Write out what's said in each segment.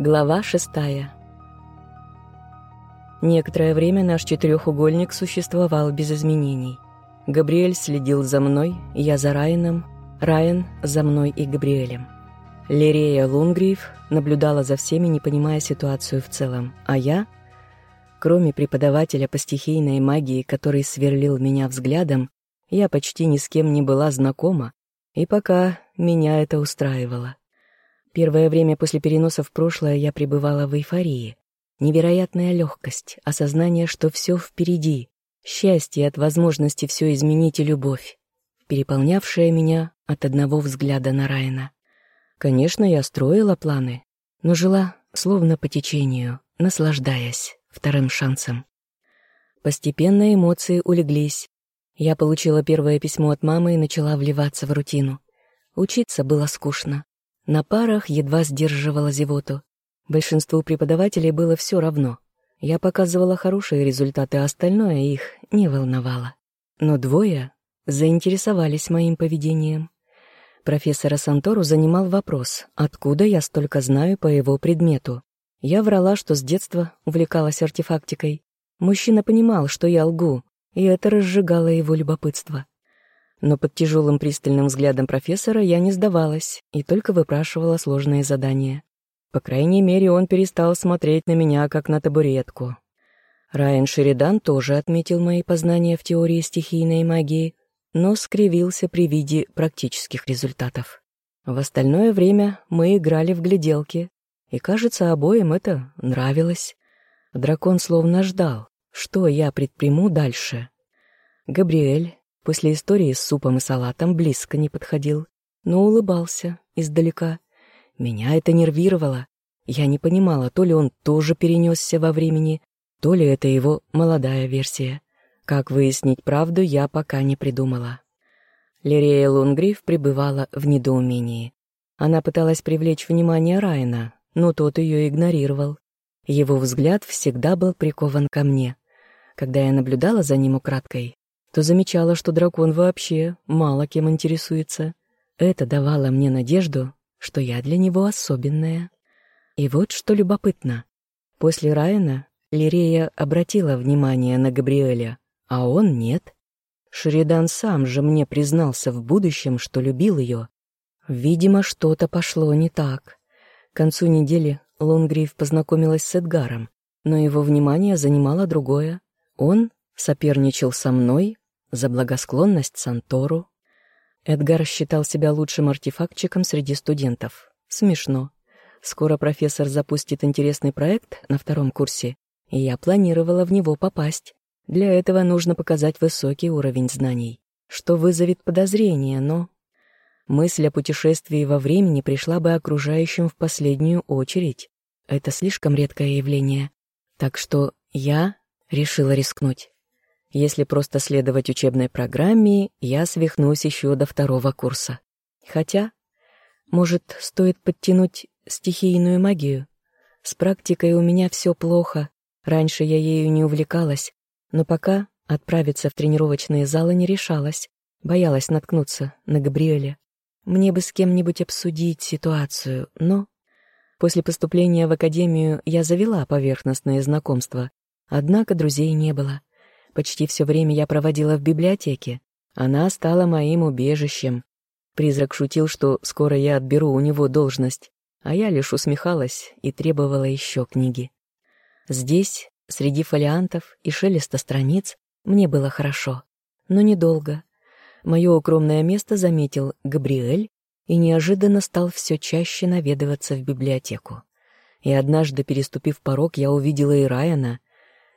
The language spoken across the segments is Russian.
Глава шестая. Некоторое время наш четырехугольник существовал без изменений. Габриэль следил за мной, я за Райаном, Райан за мной и Габриэлем. Лирея Лунгриев наблюдала за всеми, не понимая ситуацию в целом, а я, кроме преподавателя по стихийной магии, который сверлил меня взглядом, я почти ни с кем не была знакома, и пока меня это устраивало. Первое время после переноса в прошлое я пребывала в эйфории. Невероятная легкость, осознание, что все впереди, счастье от возможности все изменить и любовь, переполнявшая меня от одного взгляда на Райана. Конечно, я строила планы, но жила словно по течению, наслаждаясь вторым шансом. Постепенно эмоции улеглись. Я получила первое письмо от мамы и начала вливаться в рутину. Учиться было скучно. На парах едва сдерживала зевоту. Большинству преподавателей было все равно. Я показывала хорошие результаты, а остальное их не волновало. Но двое заинтересовались моим поведением. Профессора Сантору занимал вопрос, откуда я столько знаю по его предмету. Я врала, что с детства увлекалась артефактикой. Мужчина понимал, что я лгу, и это разжигало его любопытство. Но под тяжелым пристальным взглядом профессора я не сдавалась и только выпрашивала сложные задания. По крайней мере, он перестал смотреть на меня, как на табуретку. Райан Шеридан тоже отметил мои познания в теории стихийной магии, но скривился при виде практических результатов. В остальное время мы играли в гляделки, и, кажется, обоим это нравилось. Дракон словно ждал, что я предприму дальше. Габриэль, После истории с супом и салатом близко не подходил, но улыбался издалека. Меня это нервировало. Я не понимала, то ли он тоже перенесся во времени, то ли это его молодая версия. Как выяснить правду, я пока не придумала. Лирея Лунгриф пребывала в недоумении. Она пыталась привлечь внимание Райана, но тот ее игнорировал. Его взгляд всегда был прикован ко мне. Когда я наблюдала за ним украдкой, то замечала, что дракон вообще мало кем интересуется. Это давало мне надежду, что я для него особенная. И вот что любопытно. После Райана Лирея обратила внимание на Габриэля, а он нет. Шеридан сам же мне признался в будущем, что любил ее. Видимо, что-то пошло не так. К концу недели Лонгриф познакомилась с Эдгаром, но его внимание занимало другое. Он соперничал со мной за благосклонность Сантору. Эдгар считал себя лучшим артефактчиком среди студентов. Смешно. Скоро профессор запустит интересный проект на втором курсе, и я планировала в него попасть. Для этого нужно показать высокий уровень знаний, что вызовет подозрение, но... Мысль о путешествии во времени пришла бы окружающим в последнюю очередь. Это слишком редкое явление. Так что я решила рискнуть. Если просто следовать учебной программе, я свихнусь еще до второго курса. Хотя, может, стоит подтянуть стихийную магию? С практикой у меня все плохо. Раньше я ею не увлекалась, но пока отправиться в тренировочные залы не решалась. Боялась наткнуться на Габриэля. Мне бы с кем-нибудь обсудить ситуацию, но... После поступления в академию я завела поверхностные знакомства, однако друзей не было. Почти все время я проводила в библиотеке. Она стала моим убежищем. Призрак шутил, что скоро я отберу у него должность, а я лишь усмехалась и требовала еще книги. Здесь, среди фолиантов и шелеста страниц, мне было хорошо, но недолго. Мое укромное место заметил Габриэль и неожиданно стал все чаще наведываться в библиотеку. И однажды, переступив порог, я увидела и Райана —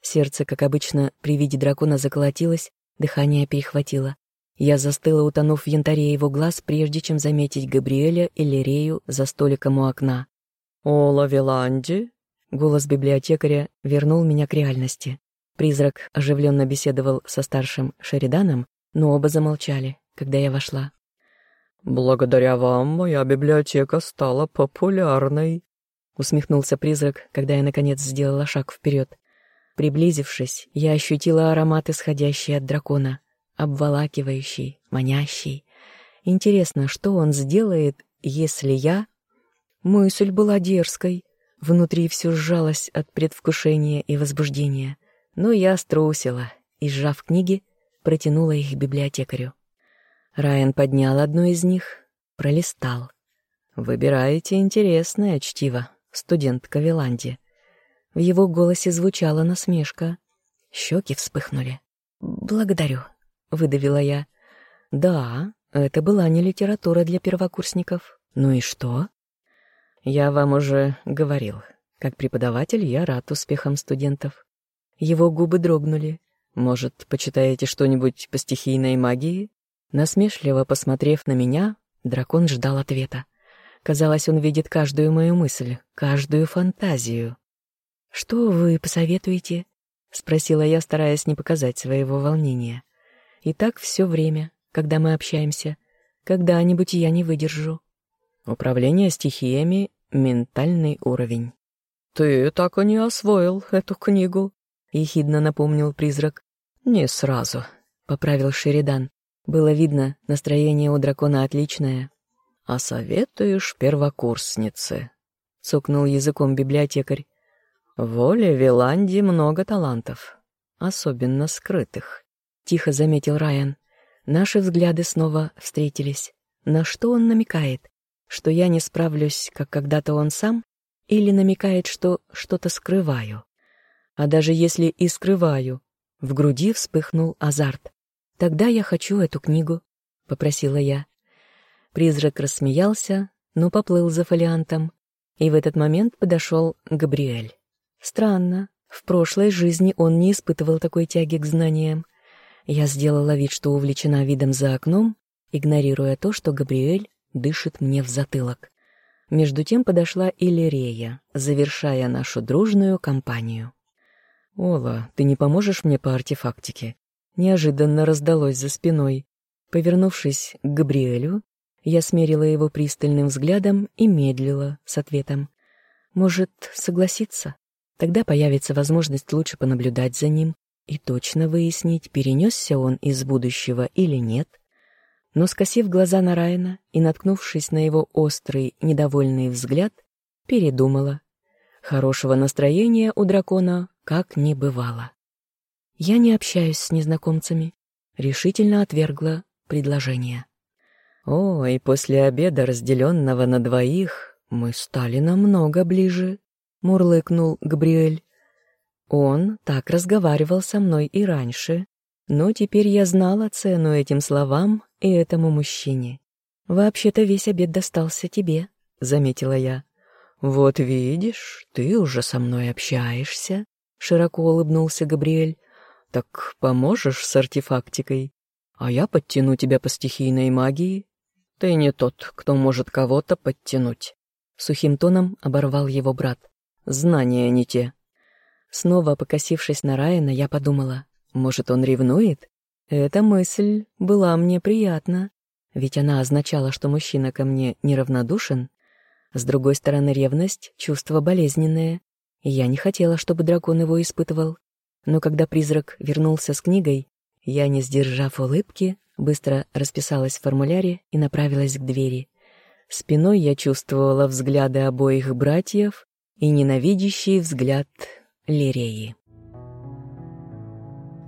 Сердце, как обычно, при виде дракона заколотилось, дыхание перехватило. Я застыла, утонув в янтаре его глаз, прежде чем заметить Габриэля и Лирею за столиком у окна. «О, Лавеланди?» Голос библиотекаря вернул меня к реальности. Призрак оживленно беседовал со старшим Шериданом, но оба замолчали, когда я вошла. «Благодаря вам моя библиотека стала популярной», — усмехнулся призрак, когда я, наконец, сделала шаг вперед. Приблизившись, я ощутила аромат, исходящий от дракона, обволакивающий, манящий. Интересно, что он сделает, если я... Мысль была дерзкой. Внутри все сжалось от предвкушения и возбуждения, но я струсила и, сжав книги, протянула их библиотекарю. Райан поднял одну из них, пролистал. «Выбираете интересное чтиво, студентка Виланди». В его голосе звучала насмешка. Щеки вспыхнули. «Благодарю», — выдавила я. «Да, это была не литература для первокурсников. Ну и что?» «Я вам уже говорил. Как преподаватель я рад успехам студентов». Его губы дрогнули. «Может, почитаете что-нибудь по стихийной магии?» Насмешливо посмотрев на меня, дракон ждал ответа. Казалось, он видит каждую мою мысль, каждую фантазию. «Что вы посоветуете?» — спросила я, стараясь не показать своего волнения. «И так все время, когда мы общаемся. Когда-нибудь я не выдержу». «Управление стихиями — ментальный уровень». «Ты так и не освоил эту книгу», — ехидно напомнил призрак. «Не сразу», — поправил Шеридан. Было видно, настроение у дракона отличное. «А советуешь первокурснице», — цокнул языком библиотекарь. «В воле Виланди много талантов, особенно скрытых», — тихо заметил Райан. Наши взгляды снова встретились. На что он намекает? Что я не справлюсь, как когда-то он сам? Или намекает, что что-то скрываю? А даже если и скрываю, в груди вспыхнул азарт. «Тогда я хочу эту книгу», — попросила я. Призрак рассмеялся, но поплыл за фолиантом, и в этот момент подошел Габриэль. Странно, в прошлой жизни он не испытывал такой тяги к знаниям. Я сделала вид, что увлечена видом за окном, игнорируя то, что Габриэль дышит мне в затылок. Между тем подошла Иллирея, завершая нашу дружную компанию. «Ола, ты не поможешь мне по артефактике?» неожиданно раздалось за спиной. Повернувшись к Габриэлю, я смерила его пристальным взглядом и медлила с ответом. «Может, согласиться? Тогда появится возможность лучше понаблюдать за ним и точно выяснить, перенесся он из будущего или нет». Но, скосив глаза на Райана и наткнувшись на его острый, недовольный взгляд, передумала. Хорошего настроения у дракона как не бывало. «Я не общаюсь с незнакомцами», — решительно отвергла предложение. «О, и после обеда, разделенного на двоих, мы стали намного ближе», — мурлыкнул Габриэль. Он так разговаривал со мной и раньше, но теперь я знала цену этим словам и этому мужчине. «Вообще-то весь обед достался тебе», — заметила я. «Вот видишь, ты уже со мной общаешься», — широко улыбнулся Габриэль. «Так поможешь с артефактикой? А я подтяну тебя по стихийной магии. Ты не тот, кто может кого-то подтянуть». Сухим тоном оборвал его брат. «Знания не те». Снова покосившись на Райана, я подумала, может, он ревнует? Эта мысль была мне приятна, ведь она означала, что мужчина ко мне неравнодушен. С другой стороны, ревность — чувство болезненное, и я не хотела, чтобы дракон его испытывал. Но когда призрак вернулся с книгой, я, не сдержав улыбки, быстро расписалась в формуляре и направилась к двери. Спиной я чувствовала взгляды обоих братьев и ненавидящий взгляд Лиреи.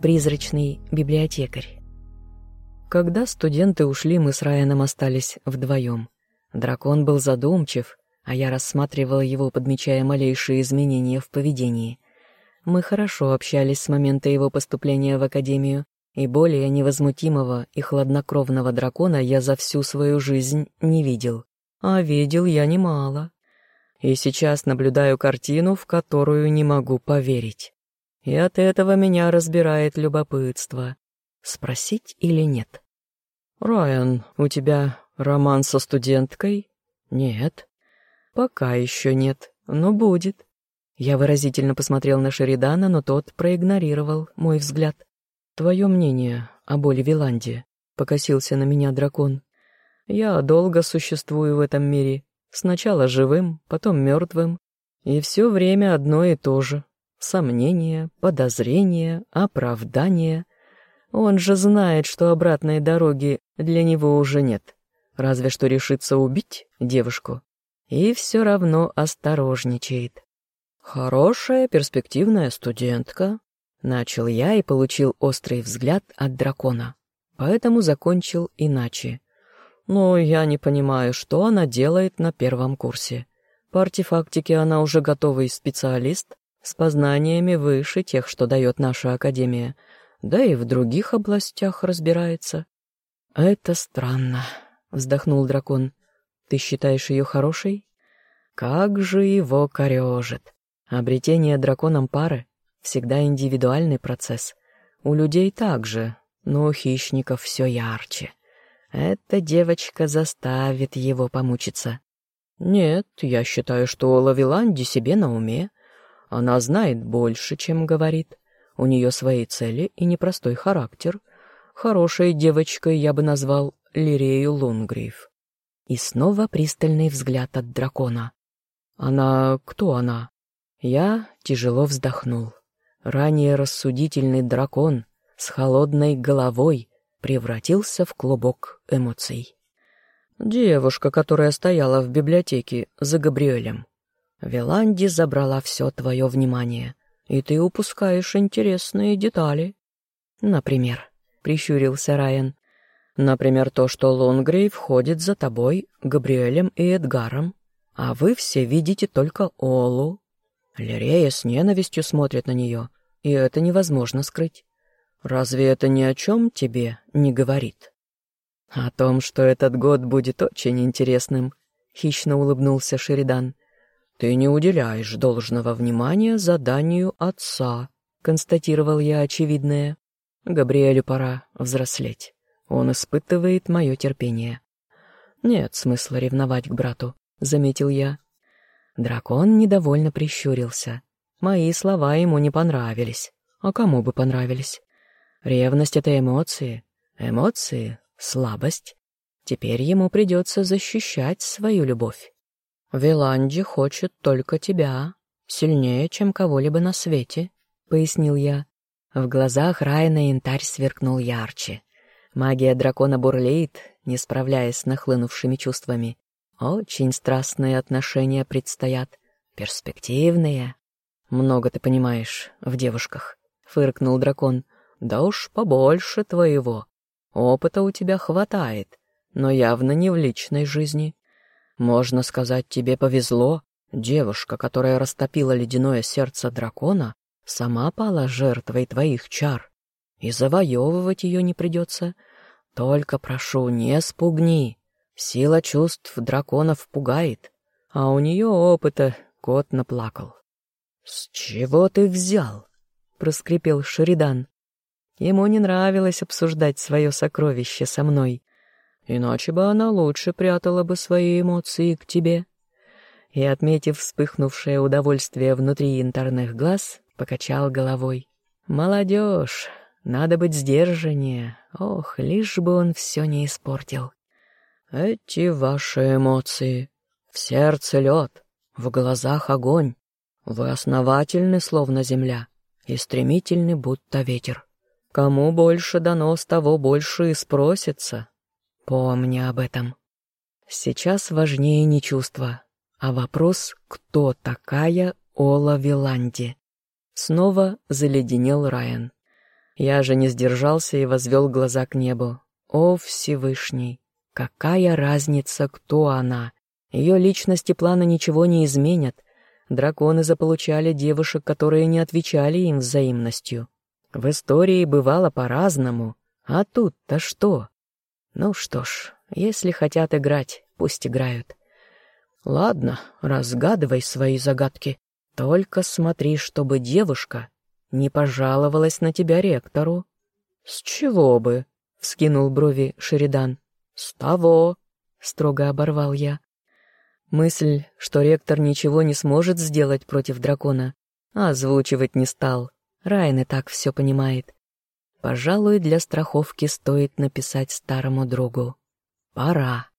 Призрачный библиотекарь. Когда студенты ушли, мы с Райаном остались вдвоем. Дракон был задумчив, а я рассматривала его, подмечая малейшие изменения в поведении — мы хорошо общались с момента его поступления в академию, и более невозмутимого и хладнокровного дракона я за всю свою жизнь не видел. А видел я немало. И сейчас наблюдаю картину, в которую не могу поверить. И от этого меня разбирает любопытство. Спросить или нет? «Райан, у тебя роман со студенткой?» «Нет». «Пока еще нет, но будет». Я выразительно посмотрел на Шеридана, но тот проигнорировал мой взгляд. «Твое мнение о боли Виланде?» — покосился на меня дракон. «Я долго существую в этом мире. Сначала живым, потом мертвым. И все время одно и то же. Сомнения, подозрения, оправдания. Он же знает, что обратной дороги для него уже нет. Разве что решится убить девушку. и все равно осторожничает. «Хорошая перспективная студентка», — начал я и получил острый взгляд от дракона, поэтому закончил иначе. «Но я не понимаю, что она делает на первом курсе. По артефактике она уже готовый специалист, с познаниями выше тех, что дает наша Академия, да и в других областях разбирается». «Это странно», — вздохнул дракон. «Ты считаешь ее хорошей?» «Как же его корежит!» Обретение драконом пары — всегда индивидуальный процесс. У людей также, но у хищников все ярче. Эта девочка заставит его помучиться. Нет, я считаю, что Лавиланди себе на уме. Она знает больше, чем говорит. У нее свои цели и непростой характер. Хорошей девочкой я бы назвал Лирею Лунгриф. И снова пристальный взгляд от дракона. Она... кто она? Я тяжело вздохнул. Ранее рассудительный дракон с холодной головой превратился в клубок эмоций. Девушка, которая стояла в библиотеке за Габриэлем. Веланди забрала все твое внимание, и ты упускаешь интересные детали. Например, прищурился Райан. Например, то, что Лонгрей входит за тобой, Габриэлем и Эдгаром, а вы все видите только Олу, Лерея с ненавистью смотрит на нее, и это невозможно скрыть. Разве это ни о чем тебе не говорит? О том, что этот год будет очень интересным, хищно улыбнулся Шеридан. Ты не уделяешь должного внимания заданию отца, констатировал я очевидное. Габриэлю пора взрослеть. Он испытывает мое терпение. Нет смысла ревновать к брату, заметил я. Дракон недовольно прищурился. Мои слова ему не понравились. А кому бы понравились? Ревность — это эмоции. Эмоции — слабость. Теперь ему придется защищать свою любовь. «Виланди хочет только тебя, сильнее, чем кого-либо на свете», — пояснил я. В глазах Райана янтарь сверкнул ярче. Магия дракона бурлеет, не справляясь с нахлынувшими чувствами. Очень страстные отношения предстоят, перспективные. Много ты понимаешь в девушках, фыркнул дракон. Да уж побольше твоего. Опыта у тебя хватает, но явно не в личной жизни. Можно сказать, тебе повезло. Девушка, которая растопила ледяное сердце дракона, сама пала жертвой твоих чар. И завоевывать ее не придется. Только прошу, не спугни. Сила чувств драконов пугает, а у нее опыта кот наплакал. «С чего ты взял?» — проскрипел Шеридан. Ему не нравилось обсуждать свое сокровище со мной. Иначе бы она лучше прятала бы свои эмоции к тебе. И, отметив вспыхнувшее удовольствие внутри янтарных глаз, покачал головой. «Молодежь, надо быть сдержаннее. Ох, лишь бы он все не испортил». Эти ваши эмоции. В сердце лед, в глазах огонь. Вы основательны, словно земля, и стремительны, будто ветер. Кому больше дано, с того больше и спросится. Помни об этом. Сейчас важнее не чувство, а вопрос, кто такая Ола Виланди. Снова заледенел Райан. Я же не сдержался и возвел глаза к небу. О, Всевышний! Какая разница, кто она? Ее личность и планы ничего не изменят. Драконы заполучали девушек, которые не отвечали им взаимностью. В истории бывало по-разному, а тут-то что? Ну что ж, если хотят играть, пусть играют. Ладно, разгадывай свои загадки. Только смотри, чтобы девушка не пожаловалась на тебя ректору. — С чего бы? — вскинул брови Шеридан. «С того!» — строго оборвал я. Мысль, что ректор ничего не сможет сделать против дракона, озвучивать не стал. Райан и так все понимает. Пожалуй, для страховки стоит написать старому другу. Пора.